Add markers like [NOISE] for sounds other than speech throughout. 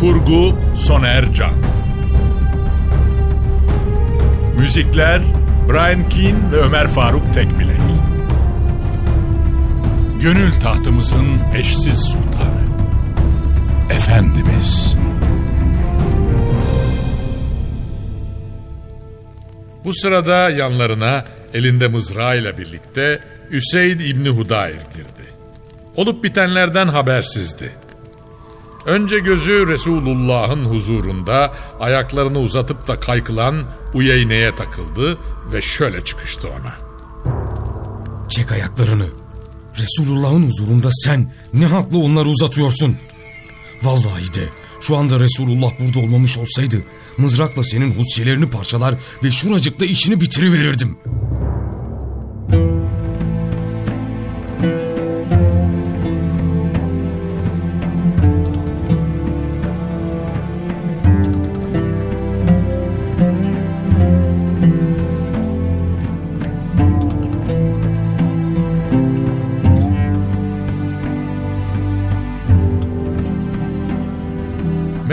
Kurgu Soner Can. Müzikler Brian Keane ve Ömer Faruk Tekbilek. Gönül tahtımızın eşsiz sultanı. Efendimiz. Bu sırada yanlarına elinde mızrağıyla birlikte Üseyd İbni Hudayr girdi. Olup bitenlerden habersizdi. Önce gözü Resulullah'ın huzurunda ayaklarını uzatıp da kaykılan Uyeyne'ye takıldı ve şöyle çıkıştı ona. Çek ayaklarını. Resulullah'ın huzurunda sen ne haklı onları uzatıyorsun? Vallahi de şu anda Resulullah burada olmamış olsaydı mızrakla senin husyelerini parçalar ve şuracıkta işini bitiriverirdim.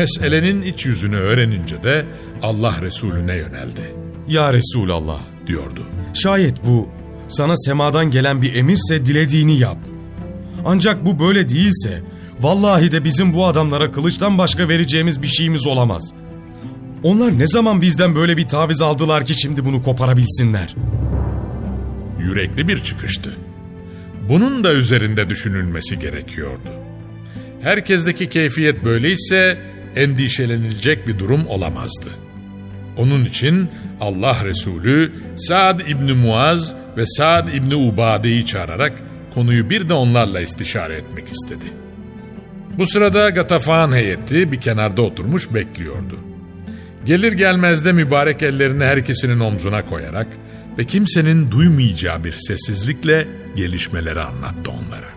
Meselenin iç yüzünü öğrenince de Allah Resulüne yöneldi Ya Resulallah diyordu. şayet bu sana semadan gelen bir emirse dilediğini yap. Ancak bu böyle değilse vallahi de bizim bu adamlara kılıçtan başka vereceğimiz bir şeyimiz olamaz. Onlar ne zaman bizden böyle bir taviz aldılar ki şimdi bunu koparabilsinler? Yürekli bir çıkıştı. Bunun da üzerinde düşünülmesi gerekiyordu. Herkesteki keyfiyet böyleyse endişelenilecek bir durum olamazdı. Onun için Allah Resulü Sa'd İbni Muaz ve Sa'd İbni Ubade'yi çağırarak konuyu bir de onlarla istişare etmek istedi. Bu sırada Gatafan heyeti bir kenarda oturmuş bekliyordu. Gelir gelmez de mübarek ellerini herkesinin omzuna koyarak ve kimsenin duymayacağı bir sessizlikle gelişmeleri anlattı onlara.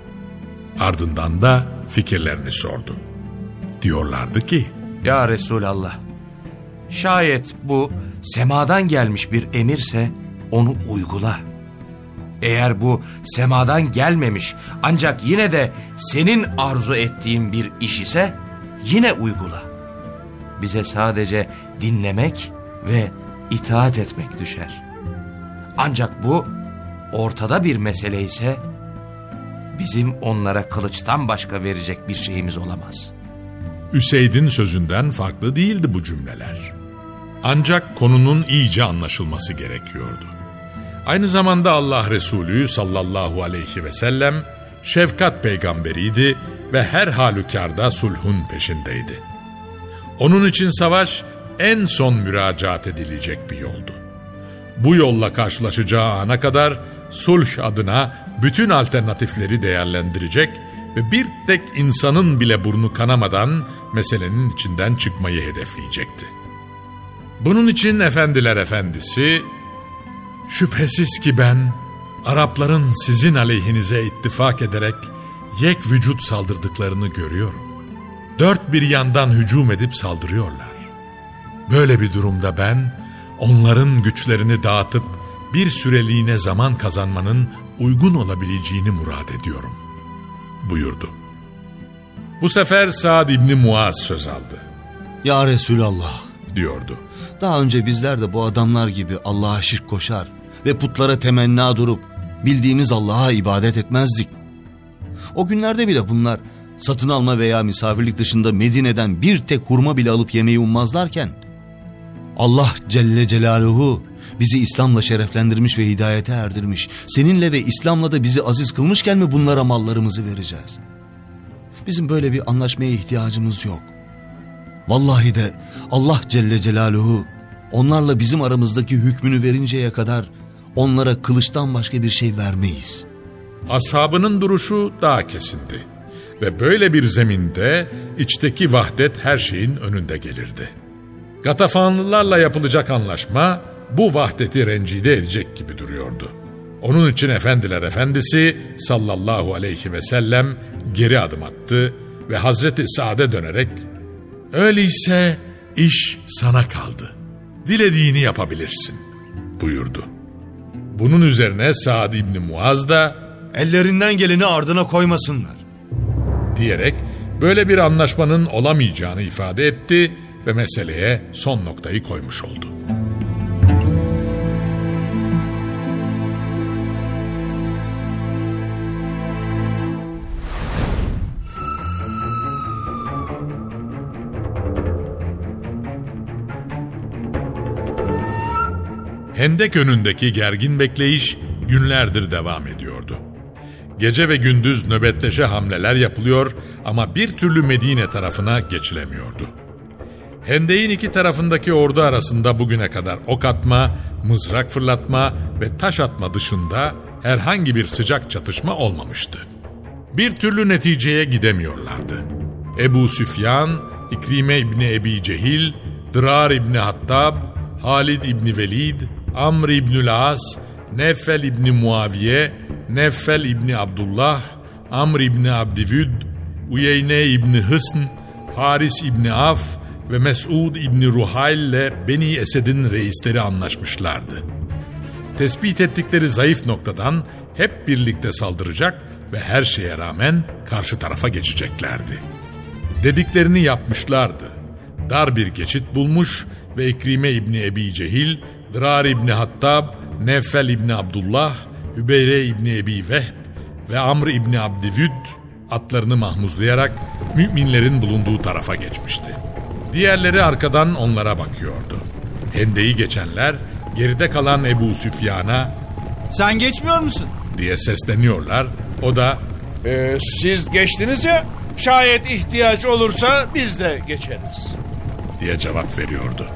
Ardından da fikirlerini sordu. Diyorlardı ki, Ya Resulallah, şayet bu semadan gelmiş bir emirse onu uygula. Eğer bu semadan gelmemiş ancak yine de senin arzu ettiğin bir iş ise yine uygula. Bize sadece dinlemek ve itaat etmek düşer. Ancak bu ortada bir mesele ise bizim onlara kılıçtan başka verecek bir şeyimiz olamaz.'' Üseyd'in sözünden farklı değildi bu cümleler. Ancak konunun iyice anlaşılması gerekiyordu. Aynı zamanda Allah Resulü sallallahu aleyhi ve sellem şefkat peygamberiydi ve her halükarda sulhun peşindeydi. Onun için savaş en son müracaat edilecek bir yoldu. Bu yolla karşılaşacağı ana kadar sulh adına bütün alternatifleri değerlendirecek ve bir tek insanın bile burnu kanamadan meselenin içinden çıkmayı hedefleyecekti. Bunun için efendiler efendisi, şüphesiz ki ben Arapların sizin aleyhinize ittifak ederek yek vücut saldırdıklarını görüyorum. Dört bir yandan hücum edip saldırıyorlar. Böyle bir durumda ben onların güçlerini dağıtıp bir süreliğine zaman kazanmanın uygun olabileceğini murad ediyorum buyurdu. Bu sefer Sa'd İbni Muaz söz aldı. Ya Resulallah diyordu. Daha önce bizler de bu adamlar gibi Allah'a şirk koşar ve putlara temenna durup bildiğimiz Allah'a ibadet etmezdik. O günlerde bile bunlar satın alma veya misafirlik dışında Medine'den bir tek hurma bile alıp yemeyi ummazlarken Allah Celle Celaluhu bizi İslam'la şereflendirmiş ve hidayete erdirmiş. Seninle ve İslam'la da bizi aziz kılmışken mi bunlara mallarımızı vereceğiz? Bizim böyle bir anlaşmaya ihtiyacımız yok. Vallahi de Allah Celle Celaluhu onlarla bizim aramızdaki hükmünü verinceye kadar onlara kılıçtan başka bir şey vermeyiz. Ashabının duruşu daha kesindi. Ve böyle bir zeminde içteki vahdet her şeyin önünde gelirdi. Gatafanlılarla yapılacak anlaşma bu vahdeti rencide edecek gibi duruyordu. Onun için efendiler efendisi sallallahu aleyhi ve sellem geri adım attı ve Hazreti Sa'd'e dönerek Öyleyse iş sana kaldı. Dilediğini yapabilirsin buyurdu. Bunun üzerine Sa'd İbni Muaz da Ellerinden geleni ardına koymasınlar. diyerek böyle bir anlaşmanın olamayacağını ifade etti ve meseleye son noktayı koymuş oldu. Hendek önündeki gergin bekleyiş günlerdir devam ediyordu. Gece ve gündüz nöbetleşe hamleler yapılıyor ama bir türlü Medine tarafına geçilemiyordu. Hendeğin iki tarafındaki ordu arasında bugüne kadar ok atma, mızrak fırlatma ve taş atma dışında herhangi bir sıcak çatışma olmamıştı. Bir türlü neticeye gidemiyorlardı. Ebu Süfyan, İkrime İbni Ebi Cehil, Dırar İbni Hattab, Halid İbni Velid, Amr İbnül As, Neffel İbni Muaviye, Neffel İbni Abdullah, Amr İbni Abdivüd, Uyeyne İbni Hısn, Haris İbni Af ve Mes'ud İbni Ruhayl ile Beni Esed'in reisleri anlaşmışlardı. Tespit ettikleri zayıf noktadan hep birlikte saldıracak ve her şeye rağmen karşı tarafa geçeceklerdi. Dediklerini yapmışlardı. Dar bir geçit bulmuş ve İkrime İbni Ebi Cehil, Dırar İbni Hattab, Neffel İbni Abdullah, Hübeyre İbni Ebi Vehb ve Amr İbni Abdivüd atlarını mahmuzlayarak müminlerin bulunduğu tarafa geçmişti. Diğerleri arkadan onlara bakıyordu. Hendeyi geçenler geride kalan Ebu Süfyan'a Sen geçmiyor musun? diye sesleniyorlar. O da Ee, siz geçtiniz ya, şayet ihtiyaç olursa biz de geçeriz. diye cevap veriyordu.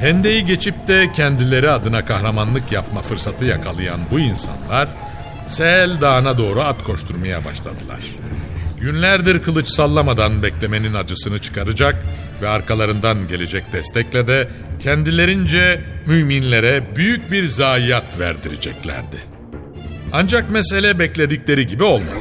Hendeyi geçip de kendileri adına kahramanlık yapma fırsatı yakalayan bu insanlar Sel Dağı'na doğru at koşturmaya başladılar. Günlerdir kılıç sallamadan beklemenin acısını çıkaracak ve arkalarından gelecek destekle de kendilerince müminlere büyük bir zayiat verdireceklerdi. Ancak mesele bekledikleri gibi olmadı.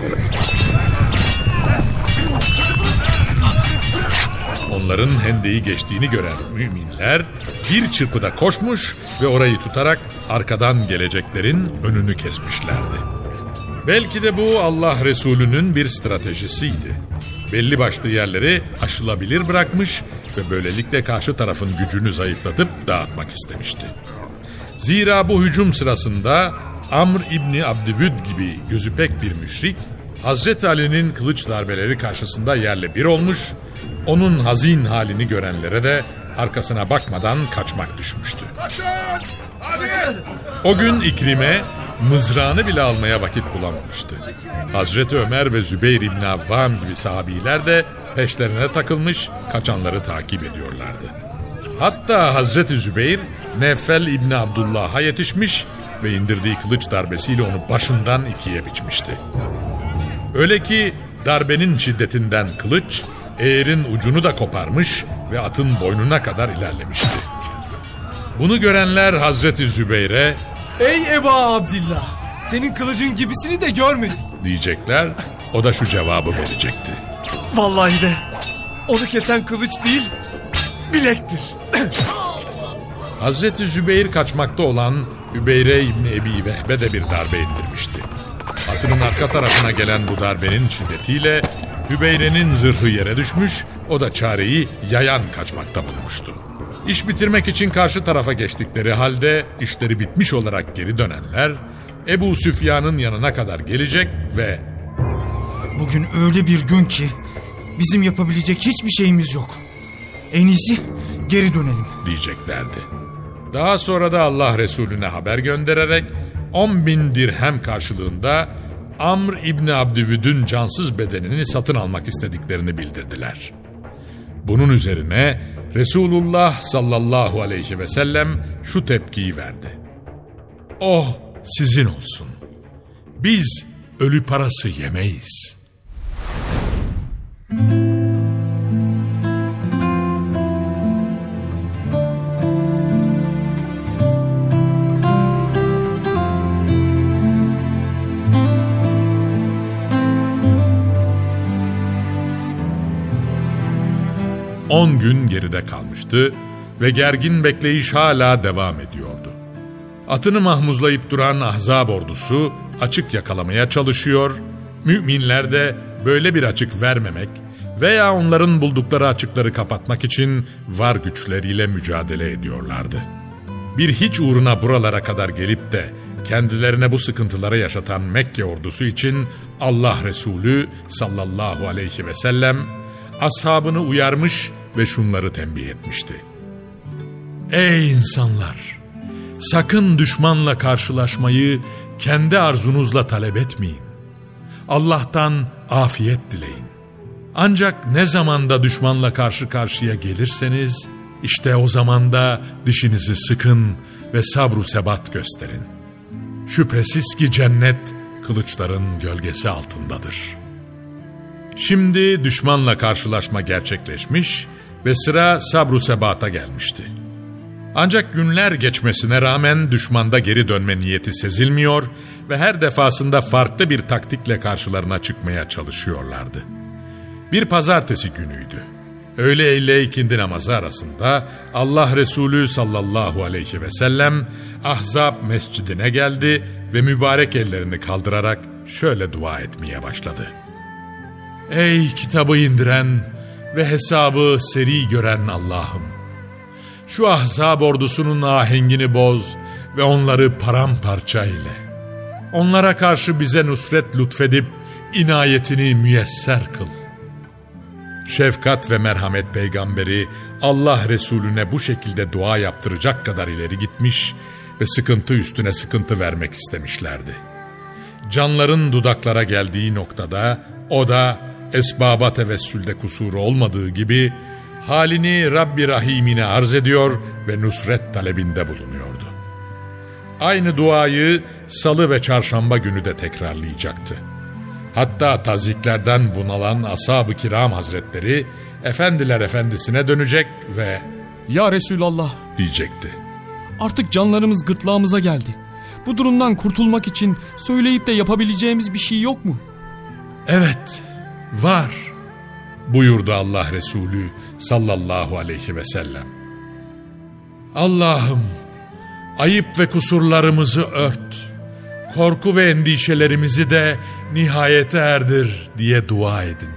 Onların hendeyi geçtiğini gören müminler bir çırpıda koşmuş ve orayı tutarak arkadan geleceklerin önünü kesmişlerdi. Belki de bu Allah Resulü'nün bir stratejisiydi. Belli başlı yerleri aşılabilir bırakmış ve böylelikle karşı tarafın gücünü zayıflatıp dağıtmak istemişti. Zira bu hücum sırasında Amr İbni Abdüvüd gibi gözü pek bir müşrik, Hazreti Ali'nin kılıç darbeleri karşısında yerle bir olmuş, onun hazin halini görenlere de arkasına bakmadan kaçmak düşmüştü. O gün İkrime mızrağını bile almaya vakit bulamamıştı. Hazreti Ömer ve Zübeyir İbni Avvam gibi sahabiler de peşlerine takılmış kaçanları takip ediyorlardı. Hatta Hazreti Zübeyir Nefel İbni Abdullah'a yetişmiş ve indirdiği kılıç darbesiyle onu başından ikiye biçmişti. Öyle ki darbenin şiddetinden kılıç eğerin ucunu da koparmış ve atın boynuna kadar ilerlemişti. Bunu görenler Hazreti Zübeyir'e Ey Eba Abdillah! Senin kılıcın gibisini de görmedik. diyecekler, o da şu cevabı verecekti. Vallahi de onu kesen kılıç değil, bilektir. [CLEARS THROAT] Hazreti Zübeyir kaçmakta olan Hübeyre İbni Ebi Vehbe de bir darbe indirmişti. Atının arka tarafına gelen bu darbenin şiddetiyle Hübeyre'nin zırhı yere düşmüş, o da çareyi yayan kaçmakta bulmuştu. İş bitirmek için karşı tarafa geçtikleri halde işleri bitmiş olarak geri dönenler Ebu Süfyan'ın yanına kadar gelecek ve Bugün öyle bir gün ki bizim yapabilecek hiçbir şeyimiz yok. En iyisi geri dönelim. diyeceklerdi. Daha sonra da Allah Resulüne haber göndererek 10 bin dirhem karşılığında Amr İbni Abdüvüd'ün cansız bedenini satın almak istediklerini bildirdiler. Bunun üzerine Resulullah sallallahu aleyhi ve sellem şu tepkiyi verdi. Oh sizin olsun. Biz ölü parası yemeyiz. On gün geride kalmıştı ve gergin bekleyiş hala devam ediyordu. Atını mahmuzlayıp duran ahzab ordusu açık yakalamaya çalışıyor, müminler de böyle bir açık vermemek veya onların buldukları açıkları kapatmak için var güçleriyle mücadele ediyorlardı. Bir hiç uğruna buralara kadar gelip de kendilerine bu sıkıntıları yaşatan Mekke ordusu için Allah Resulü sallallahu aleyhi ve sellem ashabını uyarmış ve şunları tembih etmişti. Ey insanlar! Sakın düşmanla karşılaşmayı kendi arzunuzla talep etmeyin. Allah'tan afiyet dileyin. Ancak ne zamanda düşmanla karşı karşıya gelirseniz, işte o zamanda dişinizi sıkın ve sabru sebat gösterin. Şüphesiz ki cennet kılıçların gölgesi altındadır. Şimdi düşmanla karşılaşma gerçekleşmiş ve sıra sabru sebata gelmişti. Ancak günler geçmesine rağmen düşmanda geri dönme niyeti sezilmiyor ve her defasında farklı bir taktikle karşılarına çıkmaya çalışıyorlardı. Bir pazartesi günüydü. Öğle ile ikindi namazı arasında Allah Resulü sallallahu aleyhi ve sellem Ahzab mescidine geldi ve mübarek ellerini kaldırarak şöyle dua etmeye başladı. Ey kitabı indiren ve hesabı seri gören Allah'ım! Şu ahzab ordusunun ahengini boz ve onları paramparça eyle. Onlara karşı bize nusret lütfedip inayetini müyesser kıl. Şefkat ve merhamet peygamberi Allah Resulüne bu şekilde dua yaptıracak kadar ileri gitmiş ve sıkıntı üstüne sıkıntı vermek istemişlerdi. Canların dudaklara geldiği noktada o da esbaba tevessülde kusuru olmadığı gibi halini Rabbi Rahim'ine arz ediyor ve nusret talebinde bulunuyordu. Aynı duayı salı ve çarşamba günü de tekrarlayacaktı. Hatta taziklerden bunalan ashab-ı kiram hazretleri efendiler efendisine dönecek ve Ya Resulallah diyecekti. artık canlarımız gırtlağımıza geldi. Bu durumdan kurtulmak için söyleyip de yapabileceğimiz bir şey yok mu? Evet, var buyurdu Allah Resulü sallallahu aleyhi ve sellem. Allah'ım ayıp ve kusurlarımızı ört. Korku ve endişelerimizi de nihayete erdir diye dua edin.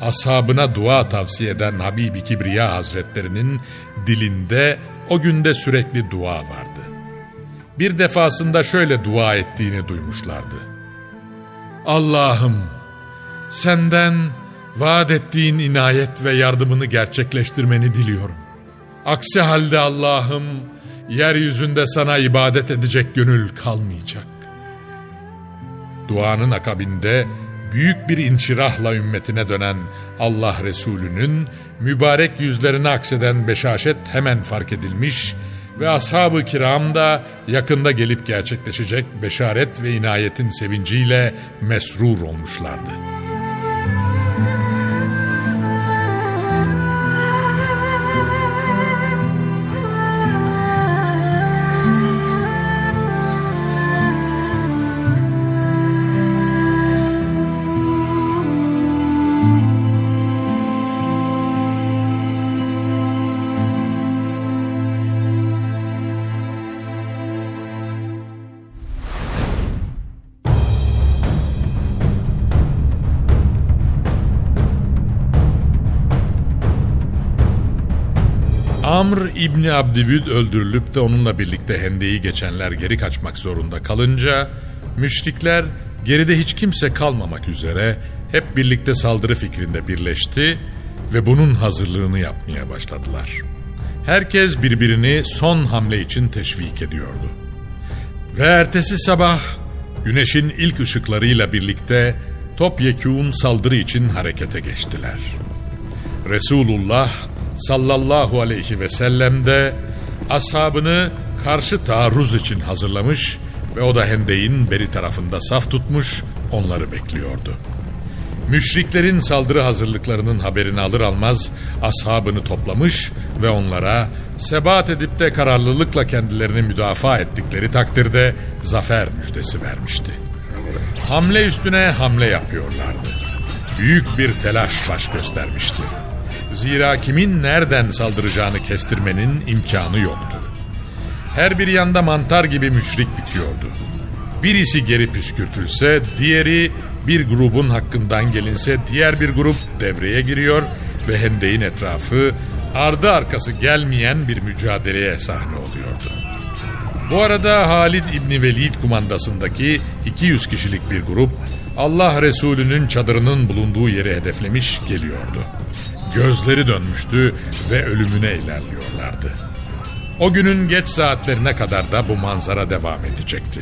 Ashabına dua tavsiye eden Habibi Kibriya Hazretlerinin dilinde o günde sürekli dua vardı. Bir defasında şöyle dua ettiğini duymuşlardı. Allah'ım senden vaat ettiğin inayet ve yardımını gerçekleştirmeni diliyorum. Aksi halde Allah'ım yeryüzünde sana ibadet edecek gönül kalmayacak. Duanın akabinde büyük bir inşirahla ümmetine dönen Allah Resulü'nün mübarek yüzlerine akseden beşaşet hemen fark edilmiş ve ashab-ı kiram da yakında gelip gerçekleşecek beşaret ve inayetin sevinciyle mesrur olmuşlardı. İbni Abdivüd öldürülüp de onunla birlikte hendeyi geçenler geri kaçmak zorunda kalınca müşrikler geride hiç kimse kalmamak üzere hep birlikte saldırı fikrinde birleşti ve bunun hazırlığını yapmaya başladılar. Herkes birbirini son hamle için teşvik ediyordu. Ve ertesi sabah güneşin ilk ışıklarıyla birlikte topyekûn saldırı için harekete geçtiler. Resulullah sallallahu aleyhi ve sellem de ashabını karşı taarruz için hazırlamış ve o da hendeyin beri tarafında saf tutmuş onları bekliyordu. Müşriklerin saldırı hazırlıklarının haberini alır almaz ashabını toplamış ve onlara sebat edip de kararlılıkla kendilerini müdafaa ettikleri takdirde zafer müjdesi vermişti. Hamle üstüne hamle yapıyorlardı. Büyük bir telaş baş göstermişti. Zira kimin nereden saldıracağını kestirmenin imkanı yoktu. Her bir yanda mantar gibi müşrik bitiyordu. Birisi geri püskürtülse diğeri bir grubun hakkından gelinse diğer bir grup devreye giriyor ve hendeyin etrafı ardı arkası gelmeyen bir mücadeleye sahne oluyordu. Bu arada Halid İbni Velid kumandasındaki 200 kişilik bir grup Allah Resulü'nün çadırının bulunduğu yeri hedeflemiş geliyordu. Gözleri dönmüştü ve ölümüne ilerliyorlardı. O günün geç saatlerine kadar da bu manzara devam edecekti.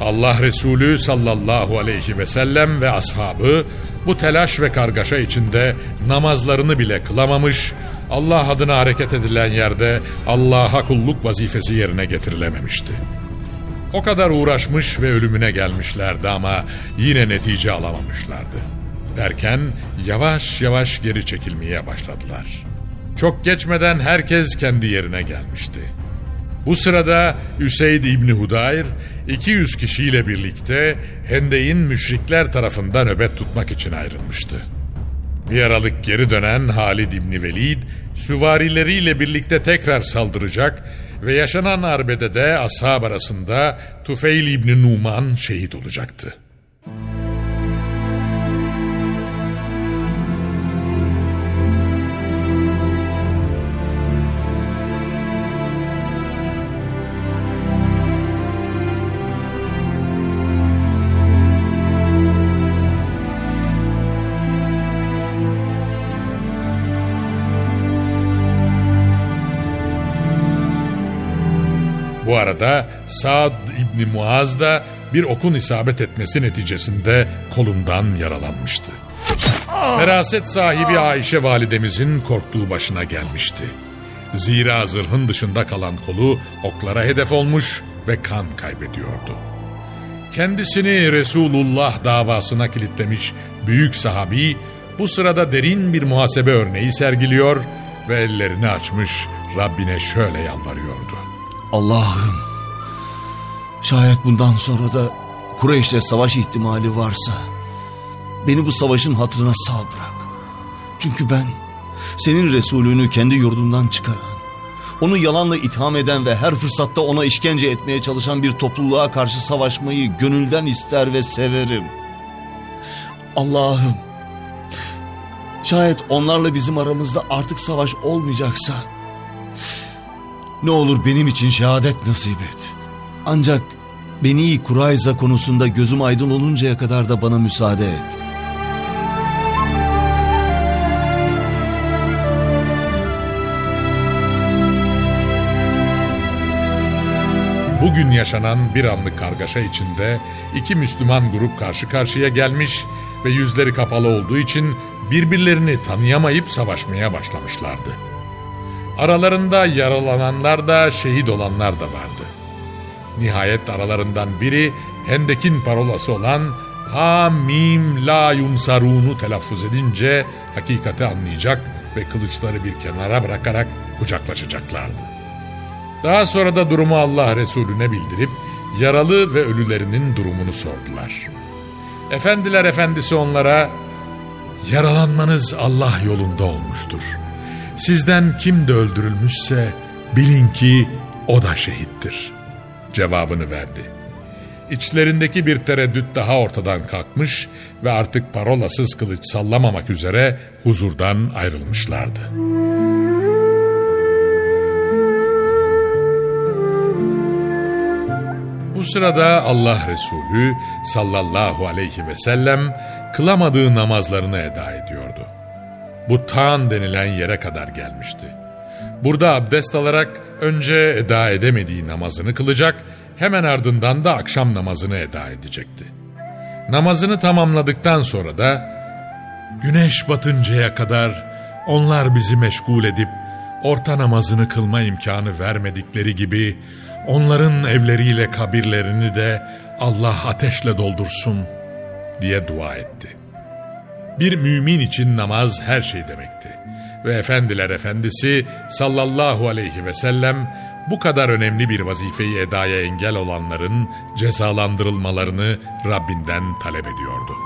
Allah Resulü sallallahu aleyhi ve sellem ve ashabı bu telaş ve kargaşa içinde namazlarını bile kılamamış, Allah adına hareket edilen yerde Allah'a kulluk vazifesi yerine getirilememişti. O kadar uğraşmış ve ölümüne gelmişlerdi ama yine netice alamamışlardı. Derken yavaş yavaş geri çekilmeye başladılar. Çok geçmeden herkes kendi yerine gelmişti. Bu sırada Üseyd İbni Hudayr 200 kişiyle birlikte Hendey'in müşrikler tarafından nöbet tutmak için ayrılmıştı. Bir aralık geri dönen Halid İbni Velid süvarileriyle birlikte tekrar saldıracak ve yaşanan arbede de ashab arasında Tufeil İbni Numan şehit olacaktı. Bu arada Saad İbni Muaz da bir okun isabet etmesi neticesinde kolundan yaralanmıştı. Feraset sahibi Ayşe validemizin korktuğu başına gelmişti. Zira zırhın dışında kalan kolu oklara hedef olmuş ve kan kaybediyordu. Kendisini Resulullah davasına kilitlemiş büyük sahabi bu sırada derin bir muhasebe örneği sergiliyor ve ellerini açmış Rabbine şöyle yalvarıyordu. Allah'ım şayet bundan sonra da Kureyş'le savaş ihtimali varsa beni bu savaşın hatırına sağ bırak. Çünkü ben senin Resulünü kendi yurdundan çıkaran, onu yalanla itham eden ve her fırsatta ona işkence etmeye çalışan bir topluluğa karşı savaşmayı gönülden ister ve severim. Allah'ım şayet onlarla bizim aramızda artık savaş olmayacaksa ne olur benim için şehadet nasip et. Ancak Beni Kurayza konusunda gözüm aydın oluncaya kadar da bana müsaade et. Bugün yaşanan bir anlık kargaşa içinde iki Müslüman grup karşı karşıya gelmiş ve yüzleri kapalı olduğu için birbirlerini tanıyamayıp savaşmaya başlamışlardı. Aralarında yaralananlar da şehit olanlar da vardı. Nihayet aralarından biri Hendek'in parolası olan Ha mim la yunsarunu telaffuz edince hakikati anlayacak ve kılıçları bir kenara bırakarak kucaklaşacaklardı. Daha sonra da durumu Allah Resulüne bildirip yaralı ve ölülerinin durumunu sordular. Efendiler efendisi onlara yaralanmanız Allah yolunda olmuştur. Sizden kim de öldürülmüşse bilin ki o da şehittir. Cevabını verdi. İçlerindeki bir tereddüt daha ortadan kalkmış ve artık parolasız kılıç sallamamak üzere huzurdan ayrılmışlardı. Bu sırada Allah Resulü sallallahu aleyhi ve sellem kılamadığı namazlarını eda ediyordu. Bu tan denilen yere kadar gelmişti. Burada abdest alarak önce eda edemediği namazını kılacak, hemen ardından da akşam namazını eda edecekti. Namazını tamamladıktan sonra da güneş batıncaya kadar onlar bizi meşgul edip orta namazını kılma imkanı vermedikleri gibi onların evleriyle kabirlerini de Allah ateşle doldursun diye dua etti. Bir mümin için namaz her şey demekti. Ve efendiler efendisi sallallahu aleyhi ve sellem bu kadar önemli bir vazifeyi edaya engel olanların cezalandırılmalarını Rabbinden talep ediyordu.